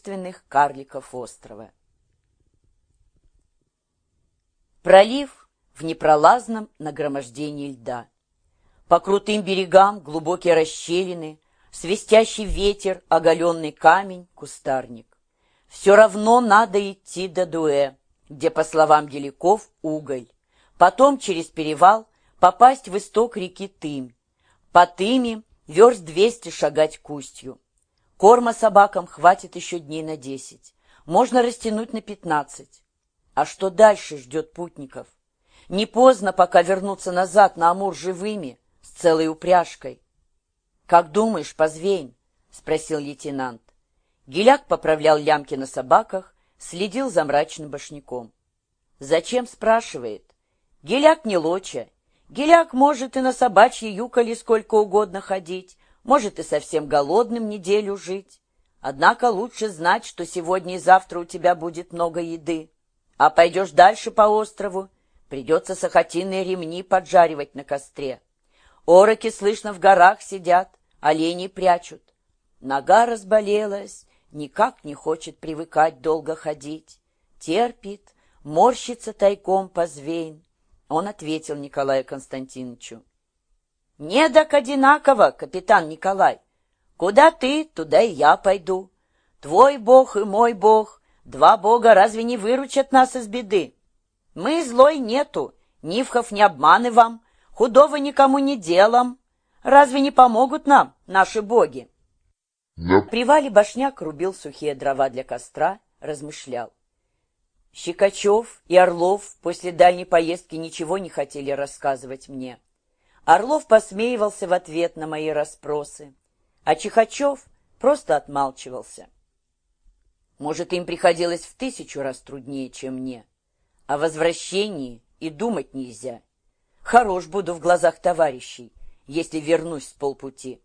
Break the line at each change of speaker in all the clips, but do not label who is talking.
таинственных карликов острова. Пролив в непролазном нагромождении льда. По крутым берегам глубокие расщелины, свистящий ветер, оголенный камень, кустарник. Все равно надо идти до Дуэ, где, по словам Деляков, уголь. Потом через перевал попасть в исток реки Тымь. По Тыме верст двести шагать к устью. Корма собакам хватит еще дней на десять. Можно растянуть на пятнадцать. А что дальше ждет путников? Не поздно пока вернуться назад на Амур живыми, с целой упряжкой. — Как думаешь, Позвейн? — спросил лейтенант. Геляк поправлял лямки на собаках, следил за мрачным башняком. — Зачем? — спрашивает. — Геляк не лоча. Геляк может и на собачьи юколи сколько угодно ходить, может и совсем голодным неделю жить. Однако лучше знать, что сегодня и завтра у тебя будет много еды. А пойдешь дальше по острову, Придется сахатинные ремни поджаривать на костре. Ороки, слышно, в горах сидят, оленей прячут. Нога разболелась, никак не хочет привыкать долго ходить. Терпит, морщится тайком позвейн. Он ответил Николаю Константиновичу. «Не так одинаково, капитан Николай. Куда ты, туда и я пойду. Твой бог и мой бог, два бога разве не выручат нас из беды?» Мы злой нету, Нивхов не обманы вам, худого никому не делам. Разве не помогут нам наши боги? На привале башняк рубил сухие дрова для костра, размышлял. Щекачев и Орлов после дальней поездки ничего не хотели рассказывать мне. Орлов посмеивался в ответ на мои расспросы, а Чихачев просто отмалчивался. Может, им приходилось в тысячу раз труднее, чем мне. О возвращении и думать нельзя. Хорош буду в глазах товарищей, если вернусь с полпути.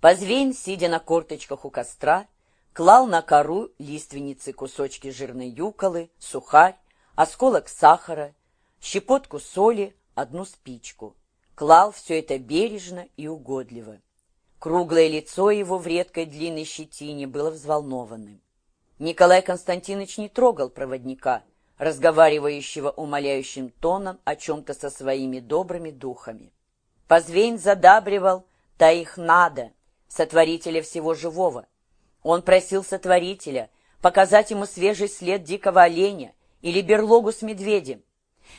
Позвейн, сидя на корточках у костра, клал на кору лиственницы кусочки жирной юколы, сухарь, осколок сахара, щепотку соли, одну спичку. Клал все это бережно и угодливо. Круглое лицо его в редкой длинной щетине было взволнованным. Николай Константинович не трогал проводника, разговаривающего умоляющим тоном о чем-то со своими добрыми духами. Позвейн задабривал «та их надо», сотворителя всего живого. Он просил сотворителя показать ему свежий след дикого оленя или берлогу с медведем.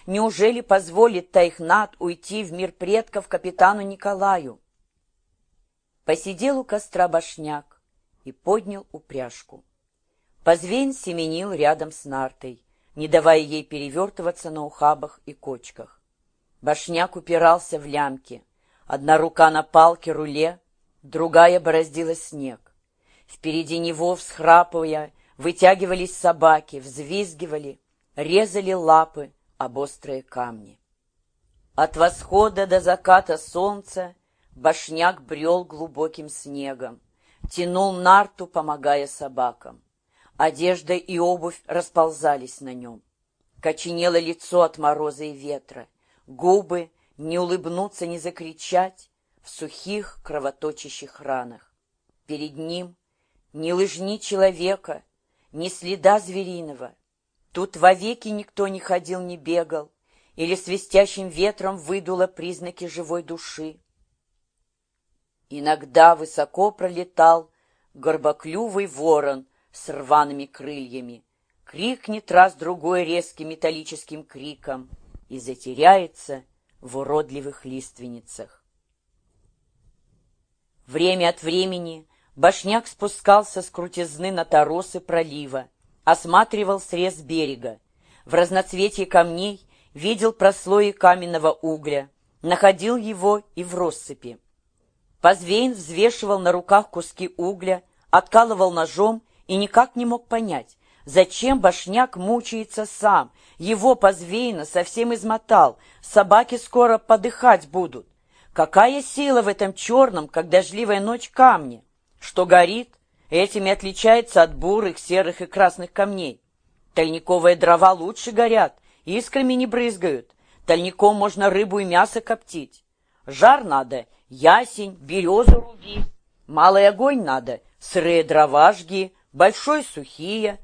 Неужели позволит Тайхнат уйти в мир предков капитану Николаю? Посидел у костра башняк и поднял упряжку. Позвейн семенил рядом с нартой, не давая ей перевертываться на ухабах и кочках. Башняк упирался в лямки. Одна рука на палке руле, другая бороздила снег. Впереди него, всхрапывая, вытягивались собаки, взвизгивали, резали лапы об острые камни. От восхода до заката солнца башняк брел глубоким снегом, тянул нарту, помогая собакам. Одежда и обувь расползались на нем. Коченело лицо от мороза и ветра, губы не улыбнуться, не закричать в сухих кровоточащих ранах. Перед ним ни лыжни человека, ни следа звериного. Тут вовеки никто не ходил, не бегал, или свистящим ветром выдуло признаки живой души. Иногда высоко пролетал горбоклювый ворон с рваными крыльями, крикнет раз-другой резким металлическим криком и затеряется в уродливых лиственницах. Время от времени башняк спускался с крутизны на торосы пролива, осматривал срез берега, в разноцветии камней видел прослои каменного угля, находил его и в россыпи. Позвейн взвешивал на руках куски угля, откалывал ножом и никак не мог понять, зачем башняк мучается сам. Его позвейно совсем измотал, собаки скоро подыхать будут. Какая сила в этом черном, как дождливая ночь, камне? Что горит, этими отличается от бурых, серых и красных камней. Тальниковые дрова лучше горят, искрами не брызгают. Тальником можно рыбу и мясо коптить. Жар надо, ясень, березу руби. Малый огонь надо, сырые дрова жги, большой сухие,